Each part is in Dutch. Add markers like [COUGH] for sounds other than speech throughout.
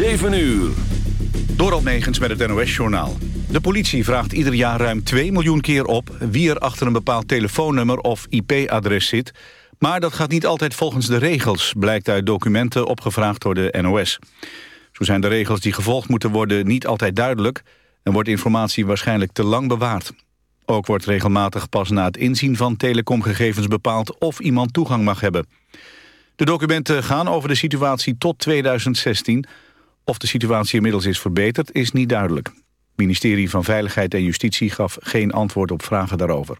7 uur. Door Megens met het NOS-journaal. De politie vraagt ieder jaar ruim 2 miljoen keer op... wie er achter een bepaald telefoonnummer of IP-adres zit... maar dat gaat niet altijd volgens de regels... blijkt uit documenten opgevraagd door de NOS. Zo zijn de regels die gevolgd moeten worden niet altijd duidelijk... en wordt informatie waarschijnlijk te lang bewaard. Ook wordt regelmatig pas na het inzien van telecomgegevens bepaald... of iemand toegang mag hebben. De documenten gaan over de situatie tot 2016. Of de situatie inmiddels is verbeterd, is niet duidelijk. Het ministerie van Veiligheid en Justitie gaf geen antwoord op vragen daarover.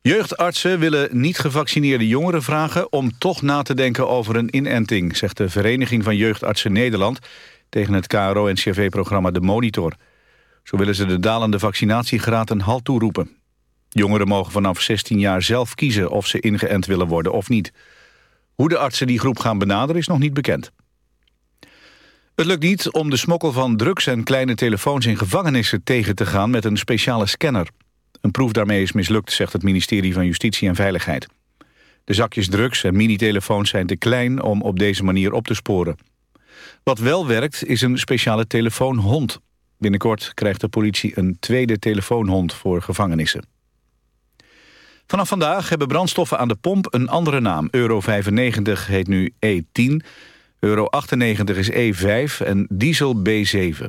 Jeugdartsen willen niet gevaccineerde jongeren vragen... om toch na te denken over een inenting... zegt de Vereniging van Jeugdartsen Nederland... tegen het KRO-NCRV-programma De Monitor. Zo willen ze de dalende vaccinatiegraad een halt toeroepen. Jongeren mogen vanaf 16 jaar zelf kiezen of ze ingeënt willen worden of niet. Hoe de artsen die groep gaan benaderen is nog niet bekend. Het lukt niet om de smokkel van drugs en kleine telefoons in gevangenissen tegen te gaan met een speciale scanner. Een proef daarmee is mislukt, zegt het ministerie van Justitie en Veiligheid. De zakjes drugs en minitelefoons zijn te klein om op deze manier op te sporen. Wat wel werkt is een speciale telefoonhond. Binnenkort krijgt de politie een tweede telefoonhond voor gevangenissen. Vanaf vandaag hebben brandstoffen aan de pomp een andere naam. Euro 95 heet nu E10, euro 98 is E5 en diesel B7.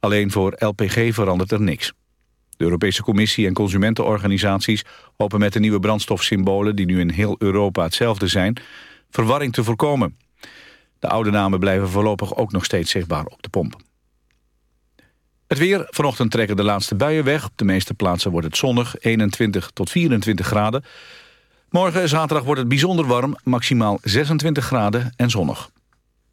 Alleen voor LPG verandert er niks. De Europese Commissie en consumentenorganisaties hopen met de nieuwe brandstofsymbolen... die nu in heel Europa hetzelfde zijn, verwarring te voorkomen. De oude namen blijven voorlopig ook nog steeds zichtbaar op de pomp. Het weer. Vanochtend trekken de laatste buien weg. Op de meeste plaatsen wordt het zonnig, 21 tot 24 graden. Morgen, zaterdag, wordt het bijzonder warm, maximaal 26 graden en zonnig.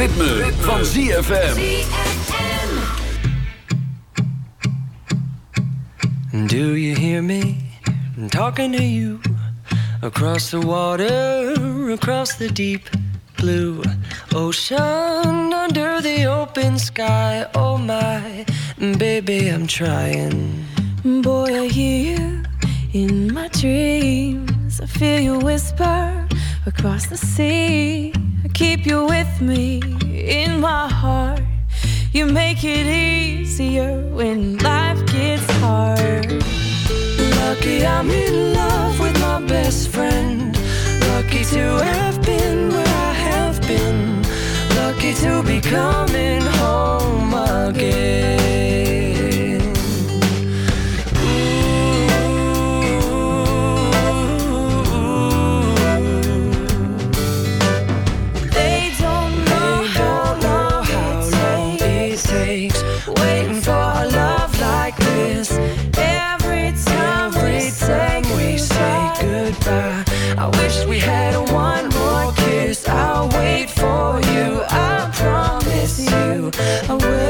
ritme, ritme. van ZFM. Do you hear me talking to you? Across the water, across the deep blue ocean, under the open sky. Oh my, baby, I'm trying. Boy, I hear you in my dreams. I feel you whisper across the sea keep you with me in my heart. You make it easier when life gets hard. Lucky I'm in love with my best friend. Lucky to have been where I have been. Lucky to be coming home again. away.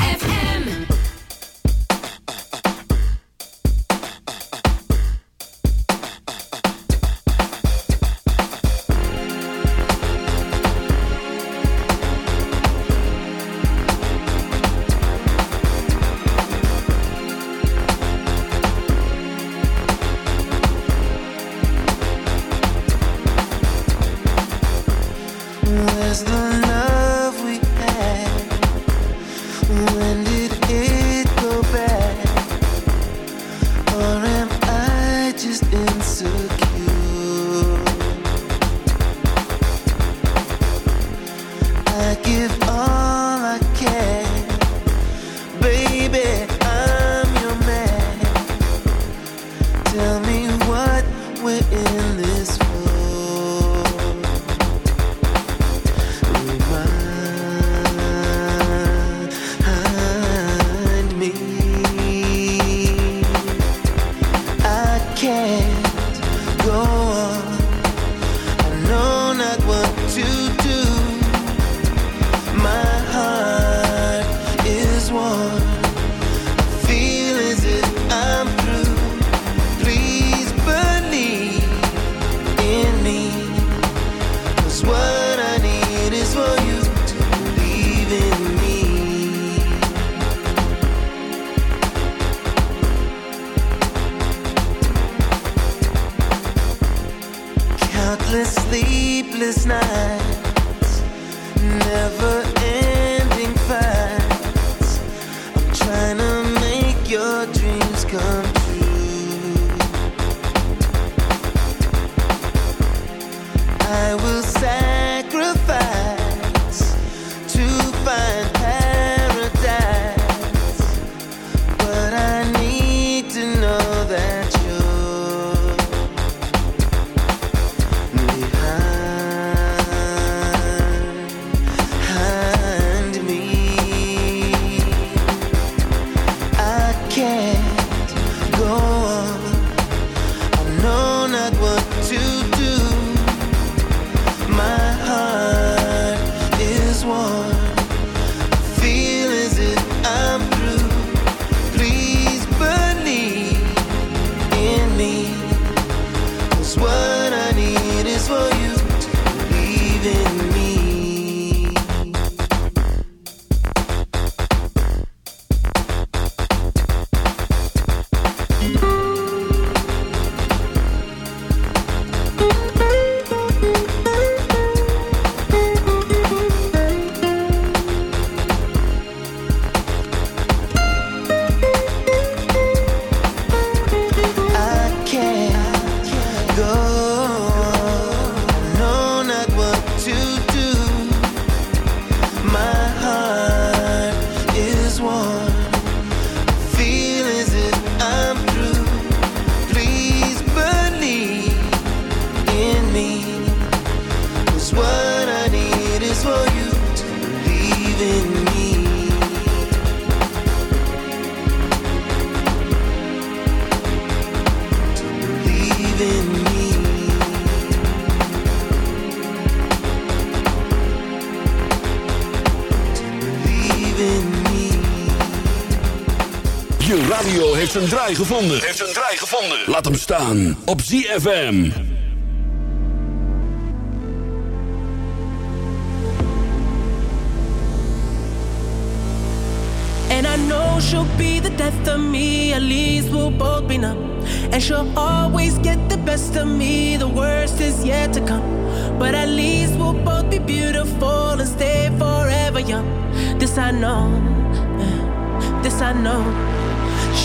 heeft een draai gevonden. Heeft een draai gevonden. Laat hem staan op ZFM. And I know she'll be the death of me. At least we'll both be numb. And she'll always get the best of me. The worst is yet to come. But at least we'll both be beautiful and stay forever young. This I know. This I know.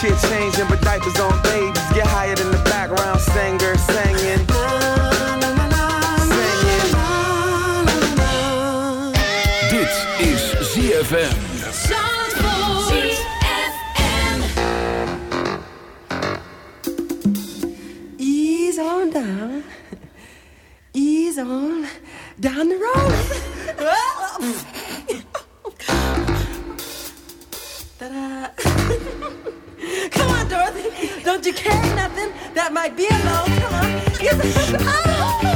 Shit changing, but diapers on babies. Get hired in the background, singer, singing. Dit is ZFM. on down the road. [LAUGHS] Don't you care nothing that might be alone? Come on.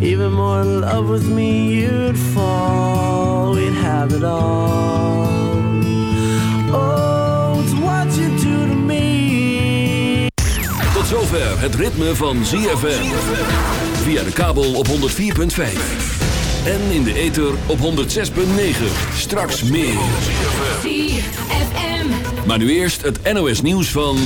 Even more in love with me, you'd fall. We'd have it all. Oh, it's what you do to me. Tot zover het ritme van ZFM. Via de kabel op 104.5. En in de ether op 106.9. Straks meer. Maar nu eerst het NOS nieuws van...